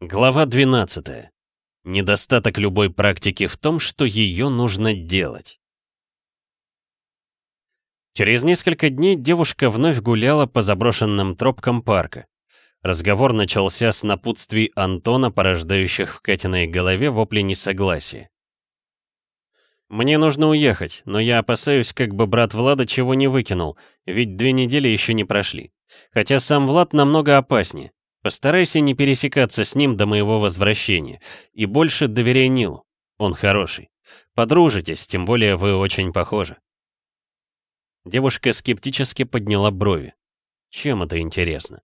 Глава 12. Недостаток любой практики в том, что ее нужно делать. Через несколько дней девушка вновь гуляла по заброшенным тропкам парка. Разговор начался с напутствий Антона, порождающих в Катиной голове вопли несогласия. «Мне нужно уехать, но я опасаюсь, как бы брат Влада чего не выкинул, ведь две недели еще не прошли. Хотя сам Влад намного опаснее. Постарайся не пересекаться с ним до моего возвращения. И больше доверяй Нилу. Он хороший. Подружитесь, тем более вы очень похожи. Девушка скептически подняла брови. Чем это интересно?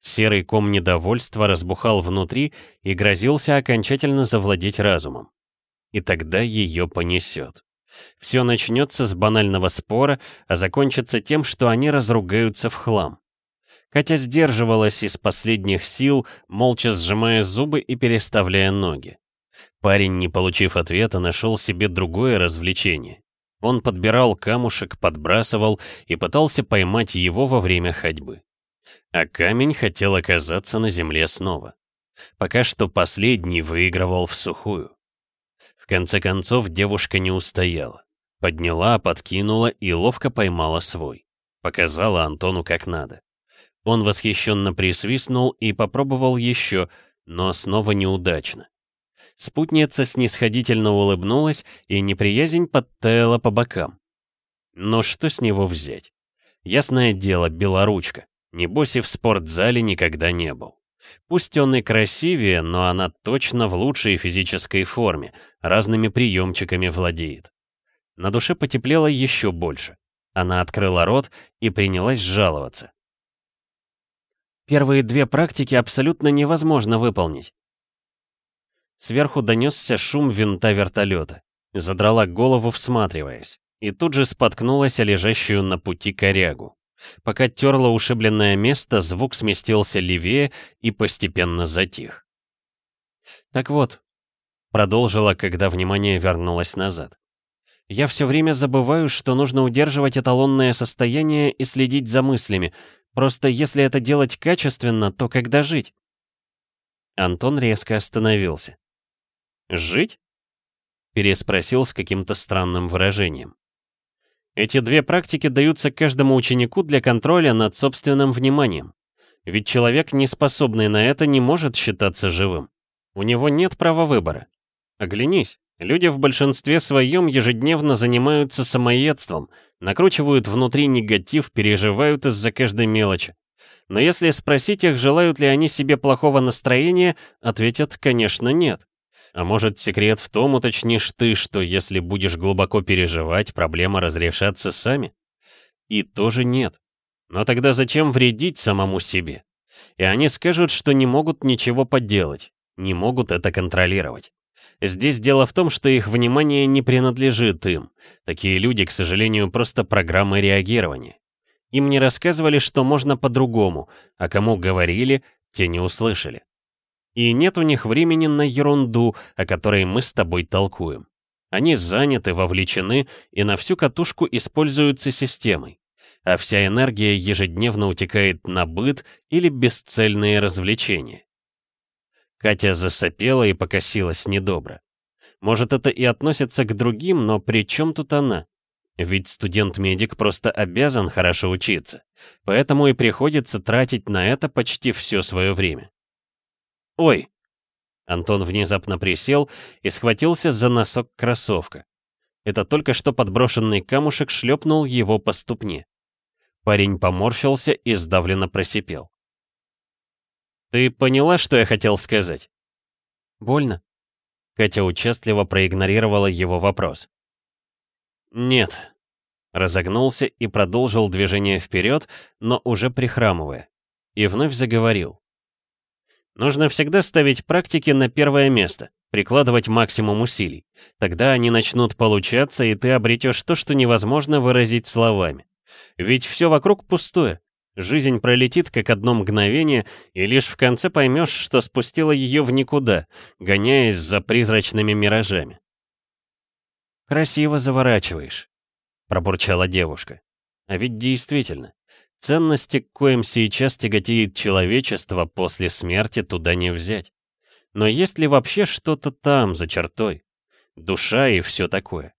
Серый ком недовольства разбухал внутри и грозился окончательно завладеть разумом. И тогда ее понесет. Все начнется с банального спора, а закончится тем, что они разругаются в хлам. Катя сдерживалась из последних сил, молча сжимая зубы и переставляя ноги. Парень, не получив ответа, нашел себе другое развлечение. Он подбирал камушек, подбрасывал и пытался поймать его во время ходьбы. А камень хотел оказаться на земле снова. Пока что последний выигрывал в сухую. В конце концов девушка не устояла. Подняла, подкинула и ловко поймала свой. Показала Антону как надо. Он восхищенно присвистнул и попробовал еще, но снова неудачно. Спутница снисходительно улыбнулась, и неприязнь подтаяла по бокам. Но что с него взять? Ясное дело, белоручка. Небось и в спортзале никогда не был. Пусть он и красивее, но она точно в лучшей физической форме, разными приемчиками владеет. На душе потеплело еще больше. Она открыла рот и принялась жаловаться. Первые две практики абсолютно невозможно выполнить. Сверху донесся шум винта вертолета. Задрала голову, всматриваясь. И тут же споткнулась о лежащую на пути корягу. Пока терла ушибленное место, звук сместился левее и постепенно затих. «Так вот», — продолжила, когда внимание вернулось назад. «Я все время забываю, что нужно удерживать эталонное состояние и следить за мыслями, Просто если это делать качественно, то когда жить?» Антон резко остановился. «Жить?» Переспросил с каким-то странным выражением. Эти две практики даются каждому ученику для контроля над собственным вниманием. Ведь человек, не способный на это, не может считаться живым. У него нет права выбора. Оглянись, люди в большинстве своем ежедневно занимаются самоедством, Накручивают внутри негатив, переживают из-за каждой мелочи. Но если спросить их, желают ли они себе плохого настроения, ответят, конечно, нет. А может, секрет в том, уточнишь ты, что если будешь глубоко переживать, проблемы разрешатся сами? И тоже нет. Но тогда зачем вредить самому себе? И они скажут, что не могут ничего поделать, не могут это контролировать. Здесь дело в том, что их внимание не принадлежит им. Такие люди, к сожалению, просто программы реагирования. Им не рассказывали, что можно по-другому, а кому говорили, те не услышали. И нет у них времени на ерунду, о которой мы с тобой толкуем. Они заняты, вовлечены и на всю катушку используются системой. А вся энергия ежедневно утекает на быт или бесцельные развлечения. Катя засопела и покосилась недобро. Может, это и относится к другим, но при чем тут она? Ведь студент-медик просто обязан хорошо учиться, поэтому и приходится тратить на это почти все свое время. «Ой!» Антон внезапно присел и схватился за носок кроссовка. Это только что подброшенный камушек шлепнул его по ступне. Парень поморщился и сдавленно просипел. «Ты поняла, что я хотел сказать?» «Больно?» Катя участливо проигнорировала его вопрос. «Нет». Разогнулся и продолжил движение вперед, но уже прихрамывая. И вновь заговорил. «Нужно всегда ставить практики на первое место, прикладывать максимум усилий. Тогда они начнут получаться, и ты обретешь то, что невозможно выразить словами. Ведь все вокруг пустое. Жизнь пролетит как одно мгновение, и лишь в конце поймешь, что спустила ее в никуда, гоняясь за призрачными миражами. «Красиво заворачиваешь», — пробурчала девушка. «А ведь действительно, ценности, к коим сейчас тяготеет человечество, после смерти туда не взять. Но есть ли вообще что-то там, за чертой? Душа и все такое.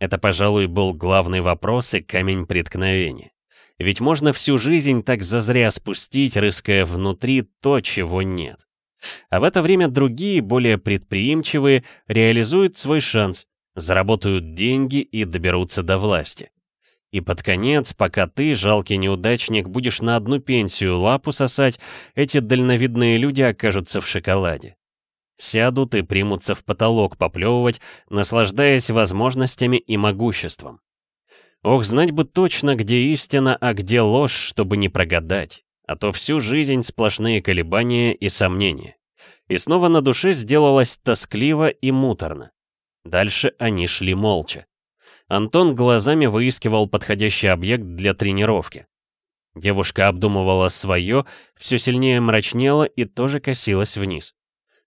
Это, пожалуй, был главный вопрос и камень преткновения. Ведь можно всю жизнь так зазря спустить, рыская внутри то, чего нет. А в это время другие, более предприимчивые, реализуют свой шанс, заработают деньги и доберутся до власти. И под конец, пока ты, жалкий неудачник, будешь на одну пенсию лапу сосать, эти дальновидные люди окажутся в шоколаде. Сядут и примутся в потолок поплевывать, наслаждаясь возможностями и могуществом. Ох, знать бы точно, где истина, а где ложь, чтобы не прогадать. А то всю жизнь сплошные колебания и сомнения. И снова на душе сделалось тоскливо и муторно. Дальше они шли молча. Антон глазами выискивал подходящий объект для тренировки. Девушка обдумывала свое, все сильнее мрачнела и тоже косилась вниз.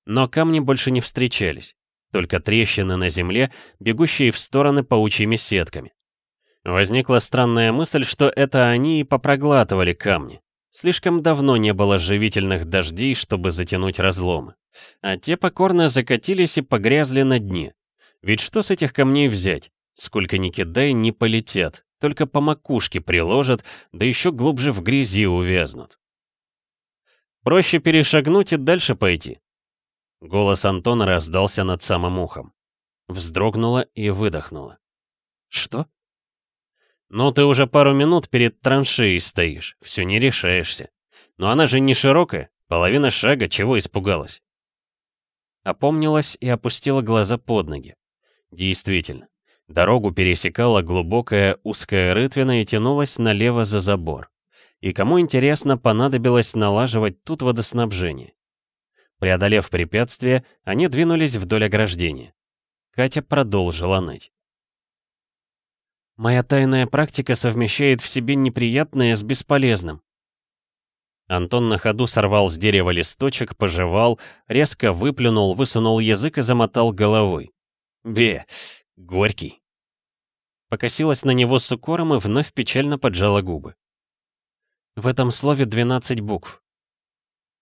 Но камни больше не встречались, только трещины на земле, бегущие в стороны паучьими сетками. Возникла странная мысль, что это они и попроглатывали камни. Слишком давно не было живительных дождей, чтобы затянуть разломы. А те покорно закатились и погрязли на дне. Ведь что с этих камней взять? Сколько ни кидай, не полетят, только по макушке приложат, да еще глубже в грязи увязнут. Проще перешагнуть и дальше пойти. Голос Антона раздался над самым ухом. Вздрогнула и выдохнула. «Что?» «Ну, ты уже пару минут перед траншеей стоишь, все не решаешься. Но она же не широкая, половина шага, чего испугалась?» Опомнилась и опустила глаза под ноги. Действительно, Дорогу пересекала глубокая узкая рытвина и тянулась налево за забор. И кому интересно, понадобилось налаживать тут водоснабжение. Преодолев препятствие, они двинулись вдоль ограждения. Катя продолжила ныть. «Моя тайная практика совмещает в себе неприятное с бесполезным». Антон на ходу сорвал с дерева листочек, пожевал, резко выплюнул, высунул язык и замотал головой. «Бе, Горький. Покосилась на него с укором и вновь печально поджала губы. В этом слове 12 букв.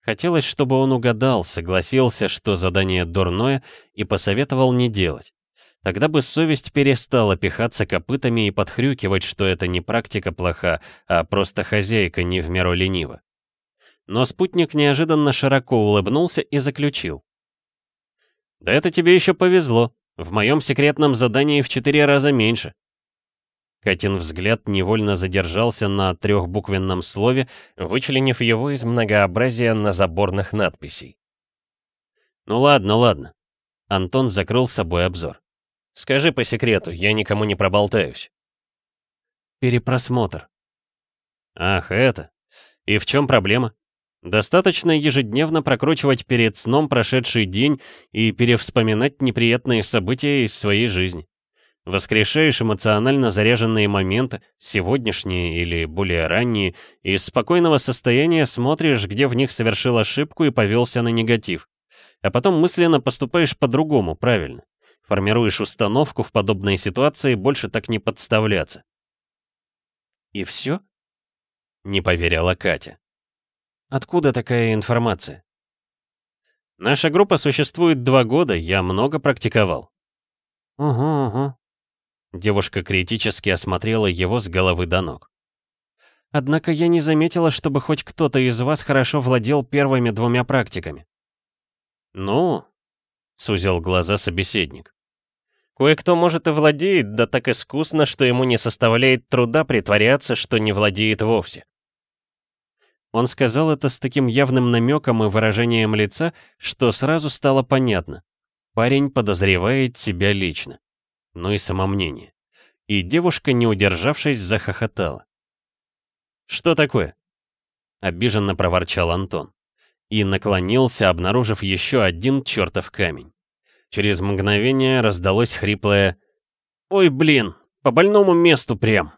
Хотелось, чтобы он угадал, согласился, что задание дурное, и посоветовал не делать. Тогда бы совесть перестала пихаться копытами и подхрюкивать, что это не практика плоха, а просто хозяйка не в меру ленива. Но спутник неожиданно широко улыбнулся и заключил. «Да это тебе еще повезло. В моем секретном задании в четыре раза меньше. Катин взгляд невольно задержался на трехбуквенном слове, вычленив его из многообразия на заборных надписей. «Ну ладно, ладно». Антон закрыл собой обзор. «Скажи по секрету, я никому не проболтаюсь». «Перепросмотр». «Ах, это. И в чем проблема?» Достаточно ежедневно прокручивать перед сном прошедший день и перевспоминать неприятные события из своей жизни. Воскрешаешь эмоционально заряженные моменты, сегодняшние или более ранние, и из спокойного состояния смотришь, где в них совершил ошибку и повелся на негатив. А потом мысленно поступаешь по-другому, правильно. Формируешь установку в подобной ситуации больше так не подставляться. «И все?» — не поверила Катя. Откуда такая информация? Наша группа существует два года, я много практиковал. Угу, угу. Девушка критически осмотрела его с головы до ног. Однако я не заметила, чтобы хоть кто-то из вас хорошо владел первыми двумя практиками. Ну, сузил глаза собеседник. Кое-кто, может, и владеет, да так искусно, что ему не составляет труда притворяться, что не владеет вовсе. Он сказал это с таким явным намеком и выражением лица, что сразу стало понятно. Парень подозревает себя лично. Ну и самомнение. И девушка, не удержавшись, захохотала. «Что такое?» Обиженно проворчал Антон. И наклонился, обнаружив еще один чертов камень. Через мгновение раздалось хриплое «Ой, блин, по больному месту прям!»